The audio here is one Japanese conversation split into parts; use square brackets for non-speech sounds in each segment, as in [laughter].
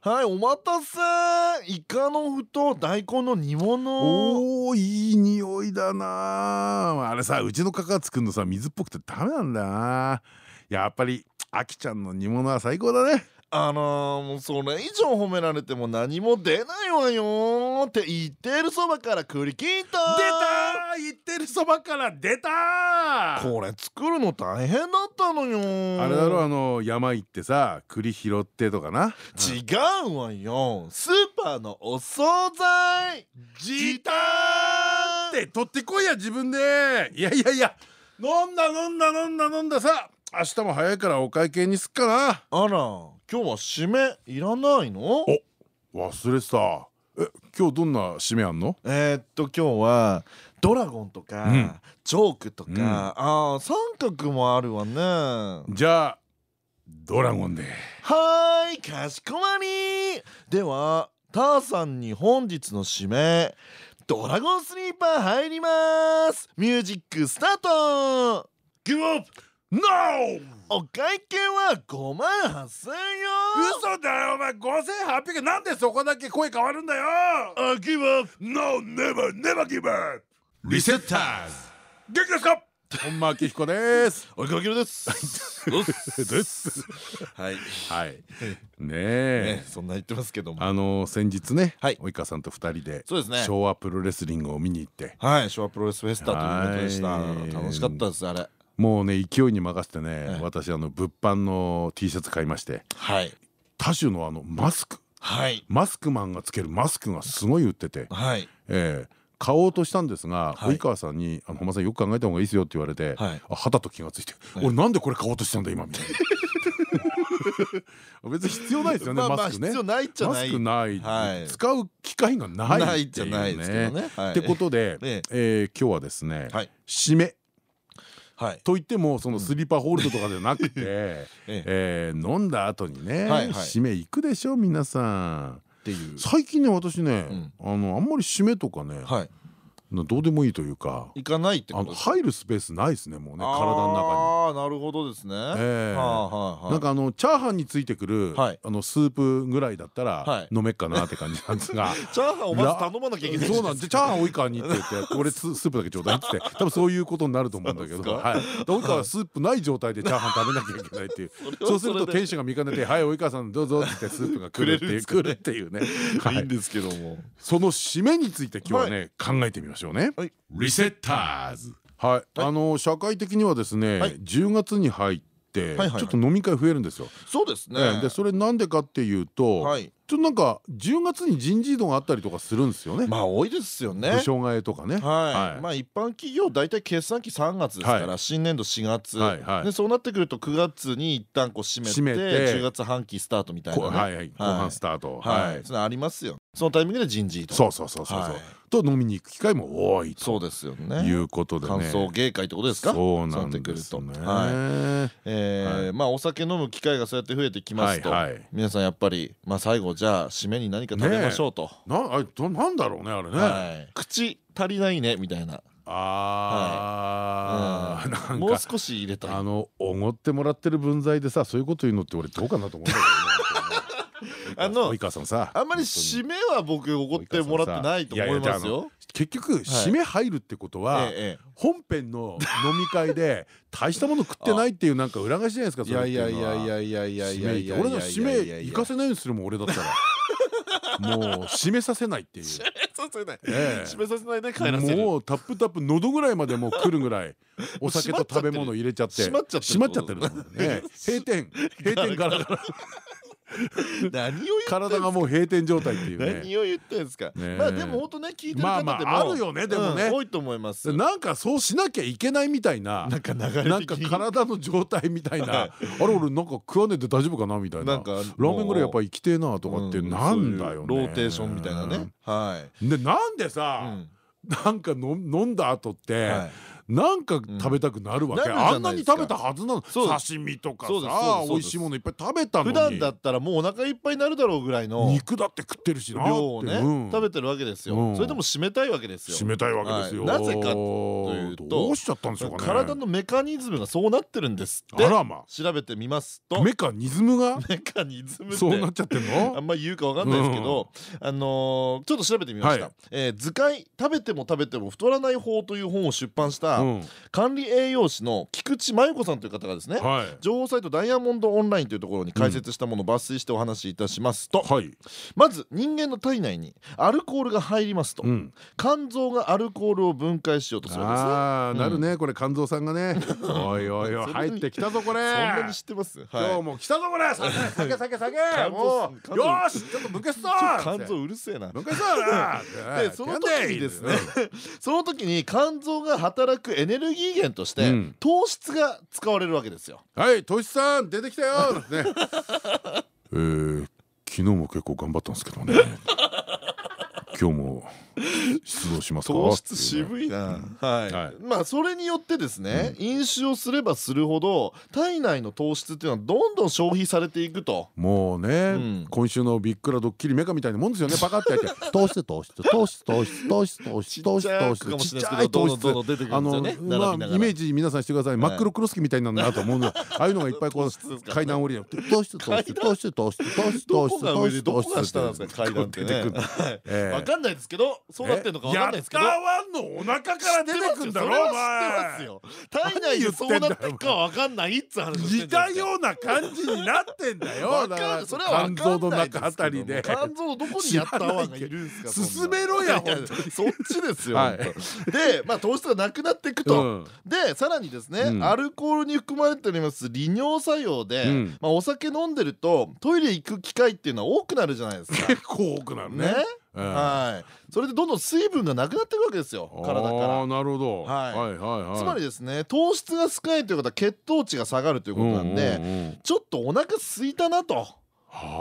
はいお待たせ。イカの麩と大根の煮物。おーいい匂いだな。あれさうちのかか作るのさ水っぽくてダメなんだよな。やっぱりあきちゃんの煮物は最高だね。あのー、もうそれ以上褒められても何も出ないわよって言ってるそばから栗きんと。出た言ってるそばから出たこれ作るの大変だったのよあれだろあの山行ってさ栗拾ってとかな。違うわよ。スーパーのお惣菜。ギターって取ってこいや自分で。いやいやいや。飲んだ飲んだ飲んだ飲んださ。明日も早いからお会計にすっかな。あら今日は締めいらないの？お忘れてた。え今日どんな締めあんの？えー、っと今日はドラゴンとか、うん、ジョークとか、うん、あ三角もあるわね。じゃあドラゴンで。はいかしこまり。ではターさんに本日の締めドラゴンスリーパー入ります。ミュージックスタート。Give up! No! お会計は5万8000円。よ嘘だよお前。5800円。なんでそこだけ声変わるんだよ。あ Give up! No! Never! Never give up! リセッターズ元気ですか？本間明彦です。おいかけるです。です。はい。はい。ねえ。そんな言ってますけども。あの先日ね及川さんと二人でそうですね。昭和プロレスリングを見に行って。はい昭和プロレスフェスタということでした。楽しかったですあれもうね勢いに任せてね私あの物販の T シャツ買いまして。はい。多種のあのマスク。はい。マスクマンがつけるマスクがすごい売ってて。はい。ええ。買おうとしたんですが及川さんに「あの本間さんよく考えた方がいいですよ」って言われてあ肌と気がついて「俺なんでこれ買おうとしたんだ今」みたいな。[laughs] 別に必要ないですよねマスクね。ないっちゃない。マスクない。使う機会がないっていうね。ってことでえ今日はですね締めといってもそのスリーパーホールドとかじゃなくて [laughs] え飲んだ後にね締め行くでしょ皆さん。最近ね私ねあのあんまり締めとかねどうでもいいというか行かないってこと入るスペースないですねもうね体の中に。ああなるほどですね。なんかあのチャーハンについてくるあのスープぐらいだったら飲めっかなって感じなんですが。[laughs] チャーハンをまず頼まなきゃいけない。そうなんでチャーハン及川にって言って [laughs] これスープだけちょうだいって多分そういうことになると思うんだけど及川はスープない状態でチャーハン食べなきゃいけないっていう。そうすると店主が見かねて「はい及川さんどうぞ」ってスープがくるっていうくるっていうね。い。いんですけども。その締めについて今日はね考えてみましょうね。リセッターズはい、あの社会的にはですね、10月に入ってちょっと飲み会増えるんですよ。そうですね。でそれなんでかっていうと、ちょっとなんか10月に人事異動があったりとかするんですよね。まあ多いですよね。部署替えとかね。はい。まあ一般企業大体決算期3月ですから新年度4月。でそうなってくると9月に一旦こう締めて10月半期スタートみたいなはいはい後半スタート。はい。それありますよ。そのタイミングで人事。そうそうそうそうそう。と飲みに行く機会も多いそうですよね。いうことでね。感想芸会ってことですか？そうなんですね。はい。ええまあお酒飲む機会がそうやって増えてきますと、皆さんやっぱりまあ最後じゃあ締めに何か食べましょうと。なあれなんだろうねあれね。口足りないねみたいな。ああ、もう少し入れたい。あのおごってもらってる分際でさそういうこと言うのって俺どうかなと思うんだけどね。あの及川さんさあんまり締めは僕怒ってもらってないと思いますよ。結局締め入るってことは本編の飲み会で大したもの食ってないっていうなんか裏返しじゃないですかいやいやいやいやいやいやいや俺の締め行かせないようにするもん俺だったら。もう締めさせないっていう。締めさせない。ね帰らせる。もうタップタップ喉ぐらいまでもう来るぐらいお酒と食べ物入れちゃって [laughs] 閉まっちゃってる閉まっちゃってる閉店。閉店ガラガラ。[laughs] 何を体がもう閉店状態っていうね。何を言ってんですか？まあでも本当ね聞いてる方でもあるよねでもね。多いと思います。なんかそうしなきゃいけないみたいな。なんか体の状態みたいな。あれ俺なんか食わねえで大丈夫かなみたいな。ラーメンぐらいやっぱり生きてえなとかってなんだよね。ローテーションみたいなね。はい。でなんでさなんか飲んだ後ってなんか食べたくなるわけ、あんなに食べたはずなの刺身とかさ美味しいものいっぱい食べたのに。普段だったらもうお腹いっぱいになるだろうぐらいの肉だって食ってるしな量をね食べてるわけですよ。それでも締めたいわけですよ。締めたいわけですよ。なぜかというとどうしちゃったんでしょうかね。体のメカニズムがそうなってるんですって。あらま調べてみますと。メカニズムが？[laughs] メカニズムそうなっちゃってんの？あんま言うかわかんないですけどあのちょっと調べてみました。図解食べても食べても太らない法という本を出版した管理理栄養士の菊池真由子さんという方がですね、はい、情報サイトダイヤモンドオンラインというところに解説したものを抜粋してお話しいたしますと、はい、まず人間の体内にアルコールが入りますと、うん、肝臓がアルコールを分解しようとするんですね。ああ、なるねこれ肝臓さんがね。[laughs] おいおいおい入ってきたぞこれ。そんなに知ってます、今日も来たぞこれ。酒酒酒。酒もうよしちょっと分解すぞ肝臓うるせえな。分解すぞなでその時にですねその時に肝臓が働くエネルギー源として、糖質が使われるわけですよ。はい糖質さん出てきたよ。ね。[laughs] えー、昨日も結構頑張ったんですけどね。今日も出動しますか？糖質渋いな、はい、まあそれによってですね、飲酒をすればするほど体内の糖質っていうのはどんどん消費されていくと。もうね、今週のビックラドッキリメカみたいなもんですよね。パカってやって。[laughs] 糖質糖質糖質糖質糖質糖質糖質糖質。ちっちゃい糖質。あのまあイメージ皆さんしてください。真っ黒クロスケみたいなんだなと思うの [laughs] ああいうのがいっぱいこう階段降りて糖質糖質糖質糖質糖質糖質糖質糖質下なんですか？階段ってね。わかんないですけどそうなってんのかわかんないですけど。ヤッターワンのお腹から出てくんだろお前。体内でそうなってかわかんないっつ話似たよ。うな感じになってんだよそれは [laughs] 肝臓の中あたりで肝臓のどこにヤッターワンがいるんですか進めろやそっちですよでまあ糖質がなくなっていくと。でさらにですねアルコールに含まれております利尿作用でまあお酒飲んでるとトイレ行く機会っていうのは多くなるじゃないですか。結 [laughs] 構多くなるねはい。それでどんどん水分がなくなっていくわけですよ。体から。なるほど。はい。つまりですね糖質が少ないということは血糖値が下がるということなんでちょっとお腹すいたなと。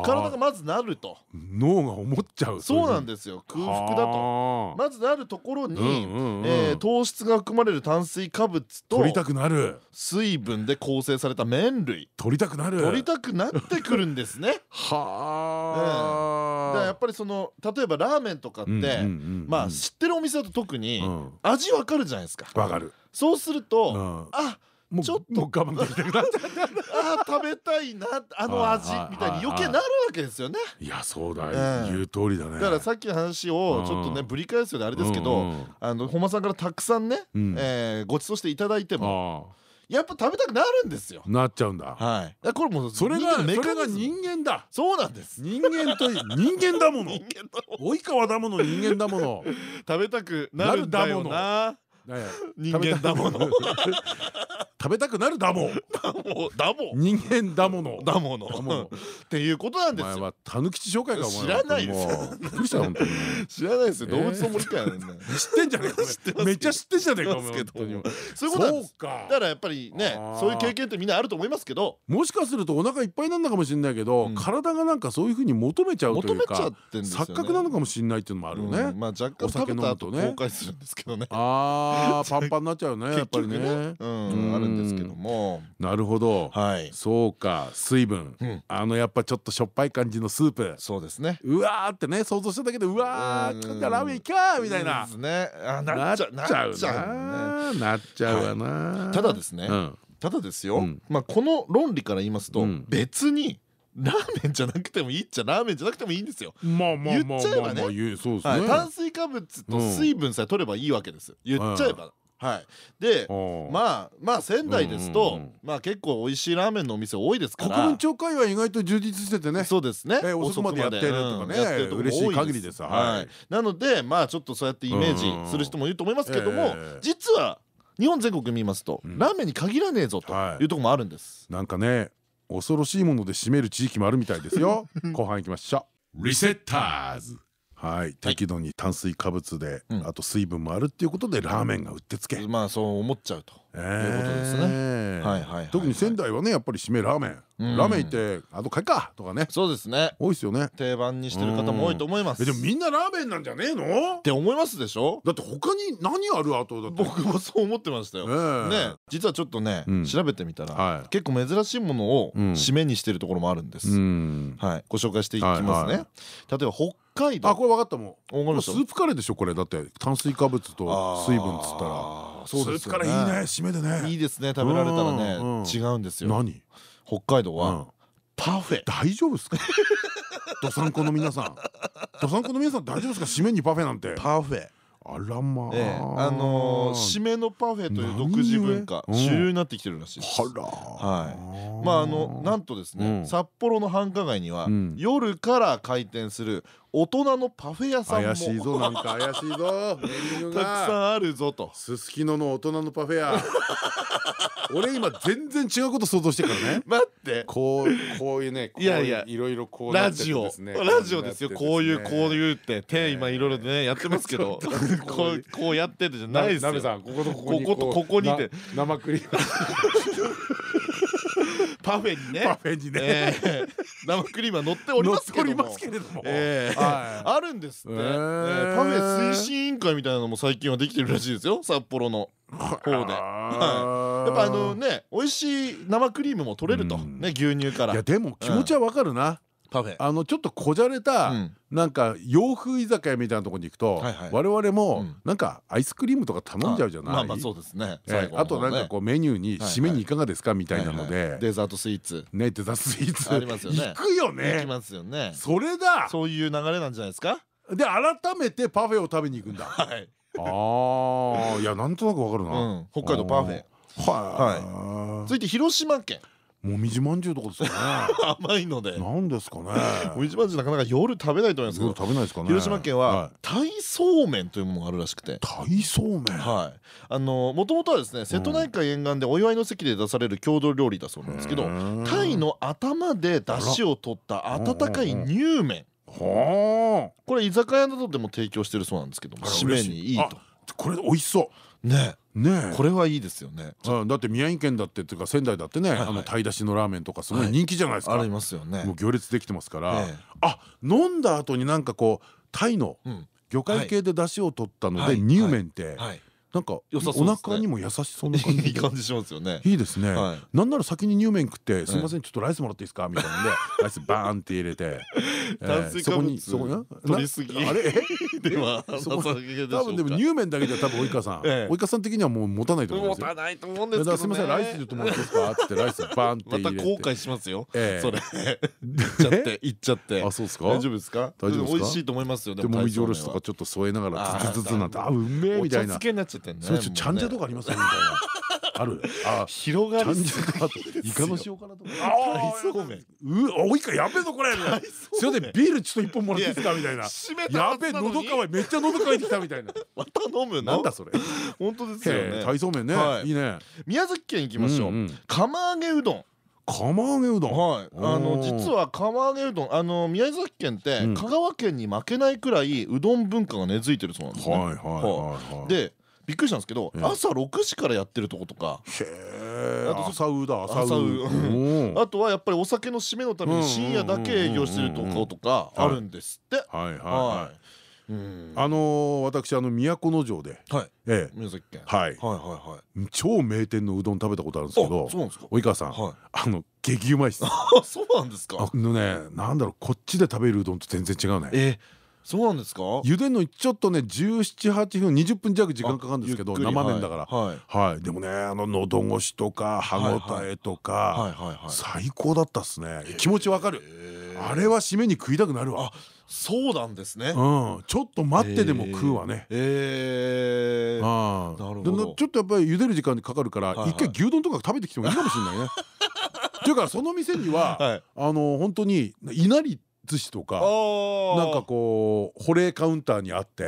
体がまずなると。脳が思っちゃうそうなんですよ。空腹だと。まずなるところに糖質が含まれる炭水化物と取りたくなる。水分で構成された麺類。取りたくなる。取りたくなってくるんですね。[laughs] はあやっぱりその例えばラーメンとかってまあ知ってるお店だと特に味わかるじゃないですか。わかる。そうするとあちょっと我慢できなくな。っちゃったあ食べたいなあの味みたいに余計なるわけですよね。いやそうだ。言う通りだね。だからさっきの話をちょっとねぶり返すようであれですけどあの本間さんからたくさんねご馳走していただいてもやっぱ食べたくなるんですよ。なっちゃうんだ。はい。これもそれがそれが人間だ。そうなんです。人間と人間だもの。及川だもの。人間だもの。食べたくなるんだよな。人間だもの食べたくなるだもだも人間だもの。だもの。っていうことなんですよ。たぬきち紹介か知らないですびっくりした本当に。知らないですよ。動物の森か知ってんじゃねえかめっちゃ知ってんじゃねえかそういうことなんですだからやっぱりねそういう経験ってみんなあると思いますけど。もしかするとお腹いっぱいなんだかもしれないけど体がなんかそういうふうに求めちゃうというか錯覚なのかもしれないっていうのもあるよね。まあ若干食べた後後悔するんですけどね。ああパンパンになっちゃうねやっぱりね。うん。あるんですけども。なるほど。そうか。水分。あのやっぱちょっとしょっぱい感じのスープ。そうですね。うわーってね想像しただけでうわーラーメンいかみたいな。なっちゃうななっちゃうわなただですねただですよ。まあこの論理から言いますと別にラーメンじゃなくてもいいっちゃラーメンじゃなくてもいいんですよ。まあまあ言っちゃえばね。炭水化物と水分さえ取ればいいわけです。言っちゃえば。はい、でまあまあ仙台ですとまあ結構美味しいラーメンのお店多いですから。国分町会は意外と充実しててね。そうですね。遅くまでやってるとかね。嬉しい限りでさはい。なのでまあちょっとそうやってイメージする人もいると思いますけども実は日本全国見ますとラーメンに限らねえぞとい。うとこもあるんです。なんかね恐ろしいもので締める地域もあるみたいですよ。[laughs] 後半いきましょう。リセッターズはい。適度に炭水化物であと水分もあるっていうことでラーメンがうってつけ。まあそう思っちゃうということですね。はいはい特に仙台はねやっぱり締めラーメン。ラーメン行ってあとかいかとかね。そうですね。多いですよね。定番にしてる方も多いと思います。でもみんなラーメンなんじゃねえの？って思いますでしょ？だって他に何あるあとだって僕もそう思ってましたよ。ね実はちょっとね調べてみたら結構珍しいものを締めにしてるところもあるんです。はい。ご紹介していきますね。例えば北海道。あこれ分かったもんスープカレーでしょこれ。だって炭水化物と水分っつったら。スープカレーいいね締めでね。いいですね食べられたらね。違うんですよ。何？北海道はパフェ。大丈夫ですか？どさんこの皆さん。どさんこの皆さん大丈夫ですか？締めにパフェなんて。パフェあらまあ、あの締めのパフェという独自文化主流になってきてるらしいです。はい。まああのなんとですね、札幌の繁華街には夜から開店する大人のパフェ屋さんも怪しいぞなんか怪しいぞ。[laughs] たくさんあるぞと。すすきのの大人のパフェ屋 [laughs] 俺今全然違うこと想像してからね。待って。こうこういうねいやいやいろいろこうラジオ。ラジオですよこういうこういうって手今いろいろねやってますけど。こうこうやっててじゃないですよ。こことこことここにて。生クリームパフェにね。パフェにね。生クリームは乗っておりますけども。あるんですって。パフェ推進委員会みたいなのも最近はできてるらしいですよ。札幌の方で。やっぱあのね美味しい生クリームも取れると。ね牛乳から。いやでも気持ちはわかるなパフェ。あのちょっとこじゃれたなんか洋風居酒屋みたいなところに行くと我々もなんかアイスクリームとか頼んじゃうじゃない？まあまあそうですね。あとなんかこうメニューに締めにいかがですかみたいなので。デザートスイーツ。ねデザートスイーツ。ありますよね。行くよね。行きますよね。それだ。そういう流れなんじゃないですか？で改めてパフェを食べに行くんだ。はい。ああいやなんとなくわかるな。北海道パフェ。はい。続いて広島県もみじまんじゅうとかですよね。[laughs] 甘いので。なんですかね。もみじまんじゅうなかなか夜食べないと思いますけど。食べないですかね。広島県は鯛そうめんというものがあるらしくて。鯛そうめん。はい。あのもともとはですね瀬戸内海沿岸でお祝いの席で出される郷土料理だそうなんですけど鯛の頭で出汁を取った温かい乳麺。はあ。これ居酒屋などでも提供してるそうなんですけども締めにいいと。これ美味しそう。ねねこれはいいですよね。だって宮城県だってっていうか仙台だってねあの鯛出しのラーメンとかすごい人気じゃないですか。ありますよね。もう行列できてますから。あ飲んだ後になんかこう鯛の魚介系で出汁を取ったので乳麺ってなんかお腹にも優しそうな感じ感じしますよね。いいですね。なんなら先に乳麺食って「すみませんちょっとライスもらっていいですか?」みたいなんでライスバーンって入れて [laughs] 炭水化物取りすぎ。あれ？[laughs] では多分でも乳麺だけでは多分及川さん。及川さん的にはもう持たないと思うんですよ。持たないと思うんですけどすみませんライスちょっともらっていいですか?」ってライスバーンって。入れてまた後悔しますよ。それ。[laughs] いっちゃっていっちゃって。あそうですか？大丈夫ですか？大丈夫ですか？美味しいと思いますよでもみじおろしとかちょっと添えながらズズズズなんて。あうめえみたいな。漬けになっちゃってんねそれちゃんじゃとかありますよみたいな。[laughs] ある？あ広がりちゃんじゃとイカの塩辛とかあそうめんうおいかやべえぞこれ。すいませんビールちょっと一本もらっていいですか？みたいな。やべえ喉乾いめっちゃ喉乾いてきたみたいな。[laughs] また飲むなんだそれ。本当ですよね。体操麺ね。い。いね。宮崎県行きましょう。釜揚げうどん。釜揚げうどん？はい。あの実は釜揚げうどんあの宮崎県って香川県に負けないくらいうどん文化が根付いてるそうなんですね。はいはいはい。でびっくりしたんですけど朝6時からやってるとことか。あと朝うだ朝う。[laughs] あとはやっぱりお酒の締めのために深夜だけ営業してるとことかあるんですって。はいはいはい。あの私あの都城で。宮崎県。はい。超名店のうどん食べたことあるんですけど及川さんあの激うまいっす。[laughs] そうなんですか？あのねなんだろうこっちで食べるうどんと全然違うね。えそうなんですか？茹でのちょっとね1718分20分弱時間かかるんですけど生麺だから。はい。でもねあの喉越しとか歯ごたえとか最高だったっすね。気持ちわかる。あれは締めに食いたくなるわ。そうなんですね。うん。ちょっと待ってでも食うわね。ええなるほど。ちょっとやっぱり茹でる時間にかかるから一回牛丼とか食べてきてもいいかもしれないね。[laughs] っていうかその店にはあの本当にいなり寿司とかなんかこう保冷カウンターにあって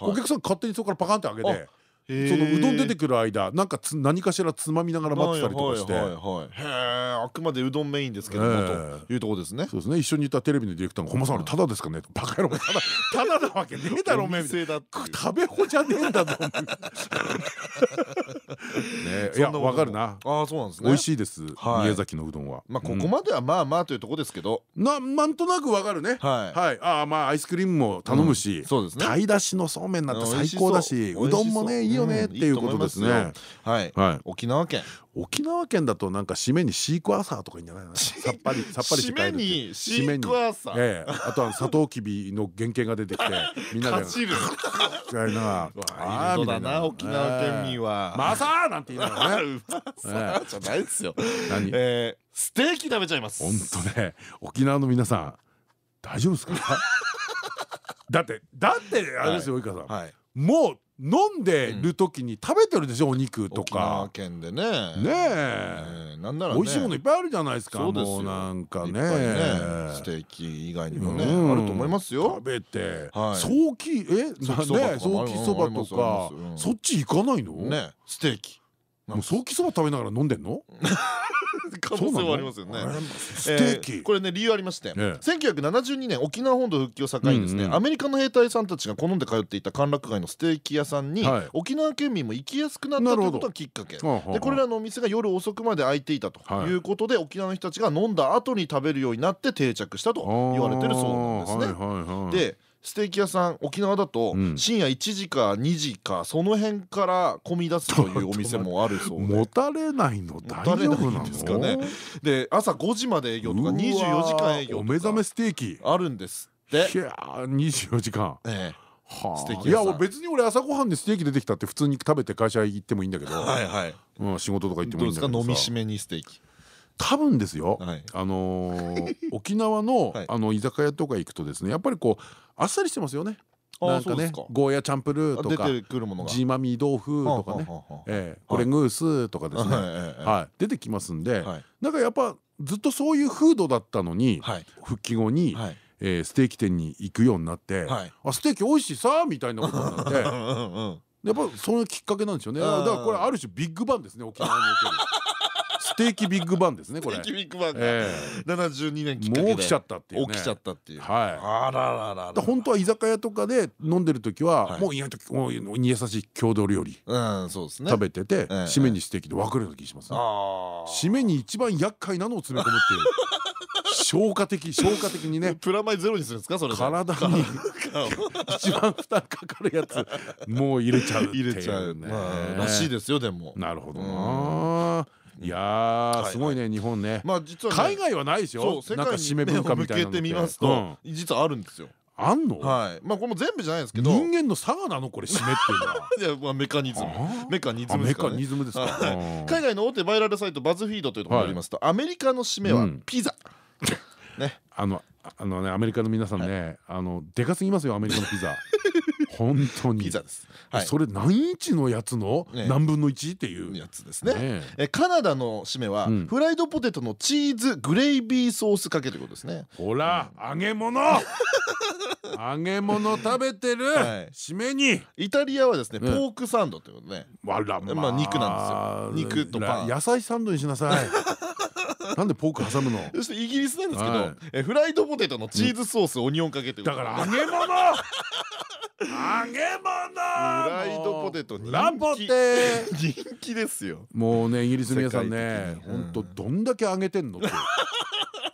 お客さん勝手にそこからパカンって開けてそのうどん出てくる間なんか何かしらつまみながら待ってたりとかして。へえあくまでうどんメインですけどもというとこですね。そうですね。一緒にいたテレビのディレクターが「本間さんあれただですかね?」バカ野郎ただただなわけねえだろ [laughs] おめえ食べほじゃねえんだと思うねいやわかるな。あそうなんですね。美味しいです宮崎のうどんは。まあここまではまあまあというとこですけど。なんとなくわかるね。はい。ああまあアイスクリームも頼むし鯛だしのそうめんなんて最高だしう。どんもねいいよねっていうことですね。はい。沖縄県。沖縄県だとなんか締めにシークワーサーとかいいんじゃないの？さっぱり [laughs] さっぱりして締めにシークワーサー。ええ。あとはサトウキビの原型が出てきて [laughs] みんなで。走る。[laughs] あれな。ああだな沖縄県民は。まさなんて言うのね。さじゃないですよ。何？ステーキ食べちゃいます。本当ね。沖縄の皆さん大丈夫ですか？だってだってあれですよ及川さん。もう飲んでる時に食べてるでしょお肉とか。沖縄県でね。ねえ。なんなら美味しいものいっぱいあるじゃないですかもうなんかね。ステーキ以外にもねあると思いますよ。食べて。早期え？早期そばとかそっち行かないの？ねステーキ。もう早期そば食べながら飲んでんの？[laughs] 可能性はありますよね。ステーキ。これね理由ありまして1972年沖縄本土復帰を境にですねアメリカの兵隊さんたちが好んで通っていた歓楽街のステーキ屋さんに沖縄県民も行きやすくなったということがきっかけ。でこれらのお店が夜遅くまで開いていたとい。うことで沖縄の人たちが飲んだ後に食べるようになって定着したと言われてるそうなんですね。でステーキ屋さん沖縄だと深夜1時か2時かその辺から混み出すというお店もあるそうで。持たれないの大丈夫なんですかね。で朝5時まで営業とか24時間営業お目覚めステーキ。あるんですって。いや24時間。ええ。いや別に俺朝ごはんでステーキ出てきたって普通に食べて会社行ってもいいんだけど。仕事とか行ってもいいんだけど飲み締めにステーキ多分ですよ、あの [laughs] 沖縄のあの居酒屋とか行くとですねやっぱりこうあっさりしてますよね。なんかねゴーヤチャンプルーとかジーマミー豆腐とかね。えこれグースとかですね。はい。出てきますんでなんかやっぱずっとそういう風土だったのに復帰後にえステーキ店に行くようになってあステーキ美味しいさみたいなことになってやっぱそのきっかけなんですよね。だからこれある種ビッグバンですね沖縄における。[laughs] ステーキビッグバンですねこれ。ステーキビッグバンが72年きっかけで。もう起きちゃったっていう起きちゃったっていう。はい。あらららら。本当は居酒屋とかで飲んでる時はもう意外ともうに優しい郷土料理。食べてて締めにステーキで分かるような気します。締めに一番厄介なのを詰め込むっていう。[laughs] 消化的消化的にね。プラマイゼロにするんですかそれ体に。一番負担かかるやつもう入れちゃう入れちゃう。ねらしいですよでも。なるほどないやすごいね日本ね。まあ実は海外はないですよ。世界に締め文化みたいなのみますと実はあるんですよ。あんの？はい。まあこれも全部じゃないですけど。人間の差がなのこれ締めっていうのは。[laughs] いやまあメカニズム。メカニズムメカニズムですか。海外の大手バイラルサイトバズフィードというところによりますとアメリカの締めはピザ。[laughs] ね。あのあのねアメリカの皆さんねあのでかすぎますよアメリカのピザ本当に。ピザです。それ何インチのやつの？何分の1っていう。やつですね。カナダの締めはフライドポテトのチーズグレイビーソースかけということですね。ほら揚げ物。[laughs] 揚げ物食べてる。締めに。イタリアはですねポークサンドということでわらまあ肉なんですよ。肉とパン。野菜サンドにしなさい。[laughs] なんでポーク挟むの？そしてイギリスなんですけどえフライドポテトのチーズソースオニオンかけてだから揚げ物 [laughs] 揚げ物フライドポテト人気。人気ですよ。もうねイギリスの皆さんね本当どんだけ揚げてんのって。[laughs]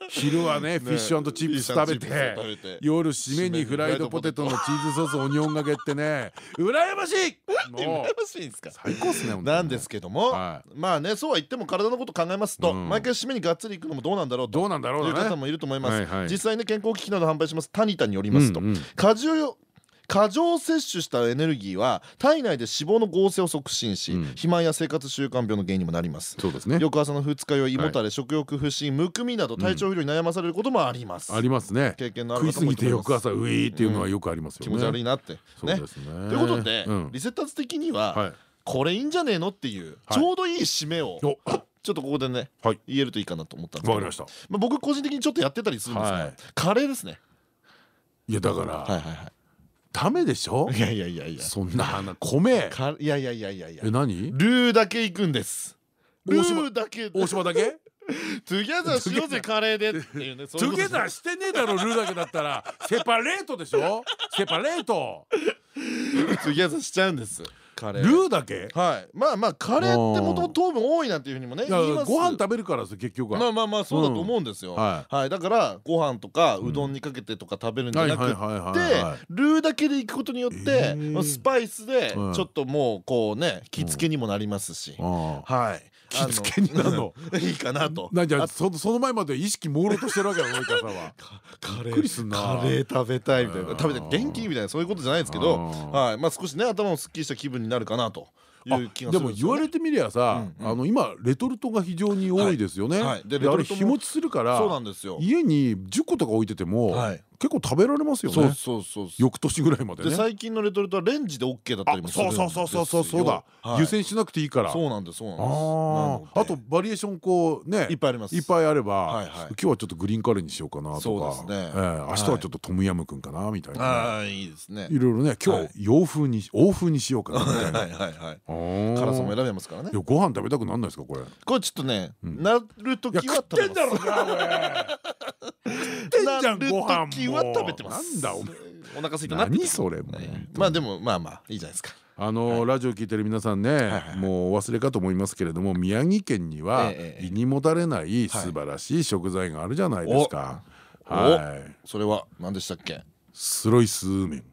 昼はねフィッシュチップス食べて夜締めにフライドポテトのチーズソースオニオンがけってね。羨ましい。羨ましいんですか？最高っすねなんですけどもまあねそうは言っても体のこと考えますと毎回締めにがっつりいくのもどうなんだろうとどうなんだろういう方もいると思います。実際ね健康機器など販売します。タニタによりますと果汁過剰摂取したエネルギーは体内で脂肪の合成を促進し、肥満や生活習慣病の原因にもなります。そうですね。翌朝の二日酔い胃もたれ、食欲不振むくみなど体調不良に悩まされることもあります。ありますね。経験のある食いすぎて翌朝ウィーっていうのはよくありますよ気持ち悪いなって。そうですね。ということでリセッターズ的にはこれいいんじゃねえのっていうちょうどいい締めをちょっとここでね言えるといいかなと思ったんですけど。僕個人的にちょっとやってたりするんですがカレーですね。いやだからダメでしょ？いやいやいやいや。そんな米。いやいやいやいやいや。え何？ルーだけいくんです。ルーだけ。大柴だけ？ together しようぜカレーでっていうね。 together してねえだろルーだけだったら。[laughs] セパレートでしょ？セパレート。トゥギャザーしちゃうんですカレー。ルーだけ？はい。まあまあカレーってもともと糖分多いなんていうふうにもねご飯食べるからです結局は。まあまあまあそうだと思うんですよ。はい。だからご飯とかうどんにかけてとか食べるんじゃなくてルーだけでいくことによってスパイスでちょっともうこうね気付けにもなりますし。はい気付けになるのいいかなと。なんじゃその前まで意識朦朧としてるわけだ及川さんは。[laughs] カレーカレー食べたいみたいな。食べて元気みたいなそういうことじゃないですけどはい。まあ少しね頭もすっきりした気分になるかなという気がでも言われてみりゃさあの今レトルトが非常に多いですよね。であれ日持ちするから家に10個とか置いてても結構食べられますよね。そうそうそう翌年ぐらいまでね。最近のレトルトはレンジでオッケーだったりもするそうそうそうそうそう。だ。湯煎しなくていいから。そうなんですそうなんです。あとバリエーションこうねいっぱいあります。いっぱいあれば今日はちょっとグリーンカレーにしようかなとか。そうですね。明日はちょっとトムヤムくんかなみたいなああいいですね。いろいろね今日洋風に欧風にしようかなみたいな。はいはいはい辛さも選べますからね。ご飯食べたくなんないですかこれ。これちょっとねなるときは食べます。[laughs] なるときは食べてますなんだお腹空いたな何それまあでもまあまあいいじゃないですか。あのラジオ聞いてる皆さんねもうお忘れかと思いますけれども宮城県には胃にもたれない素晴らしい食材があるじゃないですか。はい。それは何でしたっけ？スロイスーメン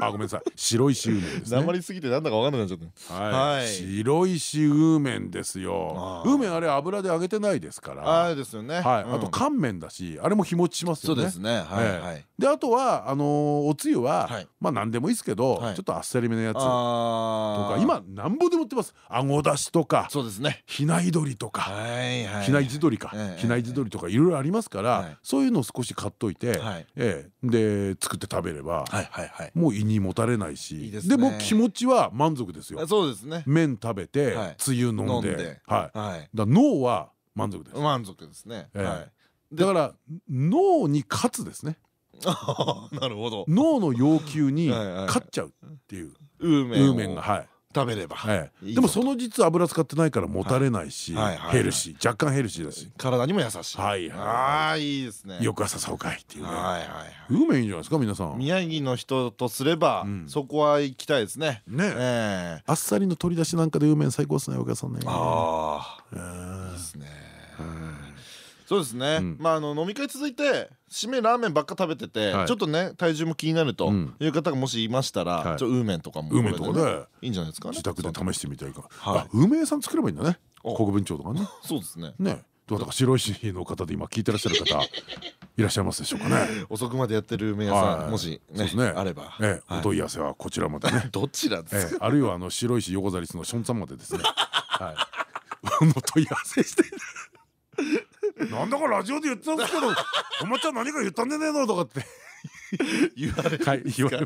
あごめんなさい白石ウーメンですね。りすぎてなんだかわかんなくなっちゃった。はい。白石ウーメンですよ。ウーメンあれ油で揚げてないですから。あですよね。はい。あと乾麺だし、あれも日持ちしますよね。そうですね。はいはい。であとはあのおつゆはまあ何でもいいですけど、ちょっとあっさりめのやつとか今なんぼでも売ってます。あごだしとか。そうですね。比内鶏とか。比内地鶏か。比内地鶏とかいろいろありますから、そういうのを少し買っといて、ええで作って食べれば、もう胃にもたれないしでも気持ちは満足ですよ。そうですね。麺食べてつゆ飲んではい。だ脳は満足です。満足ですね。だから脳に勝つですね。なるほど。脳の要求に勝っちゃうっていう。ウーメンがはい食べれば。でもその実油使ってないからもたれないしヘルシー若干ヘルシーだし。体にも優しい。はいああいいですね。翌朝そうかいっていうね。ウーメンい。いんじゃないですか皆さん。宮城の人とすればそこは行きたいですね。ね。あっさりの取り出しなんかでウーメン最高ですねお客さんねああいいですねそうですね、まああの飲み会続いて締めラーメンばっか食べててちょっとね体重も気になるという方がもしいましたらちょウーメンとかもウーメンとかでいいんじゃないですか自宅で試してみたいか。あウーメン屋さん作ればいいんだね。国分町とかね。[laughs] そうですね。ね。だから白石の方で今聞いてらっしゃる方 [laughs] いらっしゃいますでしょうかね。遅くまでやってる梅屋さんもしねあれば。お問い合わせはこちらまでね。[laughs] どちらですか？あるいはあの白石横座率のションさんまでですね。はい。の問い合わせしてなんだかラジオで言ってたんですけど [laughs] おまちゃん何か言ったんでねえのとかって。言われはい言われ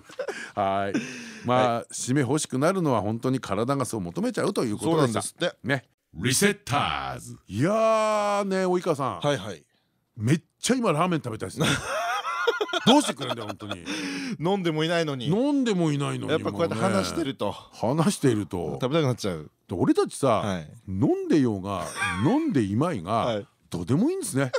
はい。まあ締め欲しくなるのは本当に体がそう求めちゃうということでしたね。リセッターズ。いやね及川さん。はいはい。めっちゃ今ラーメン食べたいですね。[laughs] どうしてくれんだよ本当に。飲んでもいないのに。飲んでもいないのにやっぱこうやって話してると。話していると。食べたくなっちゃう。俺たちさ飲んでようが飲んでいまいがどうでもいいんですね。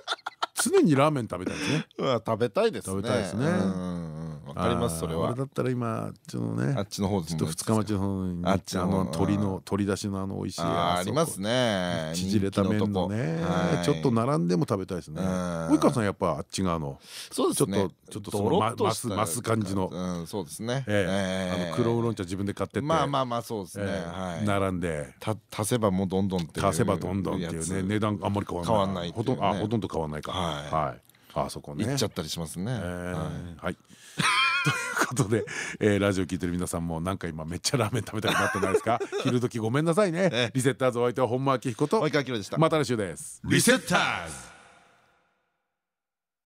常にラーメン食べたいですね。[laughs] 食べたいですね。食べたいですね。わかりますそれは。俺だったら今ちょっとねあっちの方ちょっと二日町の方にあっちあの鶏の鶏出しのあの美味しいありますね。縮れた麺のねちょっと並んでも食べたいですね。及川さんやっぱあっち側のそうですね。ちょっとそのますます感じの。そうですね。あの黒ウーロン茶自分で買ってって。まあまあまあそうですね。並んで。足せばもうどんどんって足せばどんどんっていうね値段あんまり変わらないほとんど変わらないか。はい。あそこね。行っちゃったりしますね。はいということで、えー、ラジオ聞いてる皆さんもなんか今めっちゃラーメン食べたくなってないですか？[laughs] 昼時ごめんなさいね。リセッターズお相手は本間明彦と及川明でした。また来週です。リセッターズ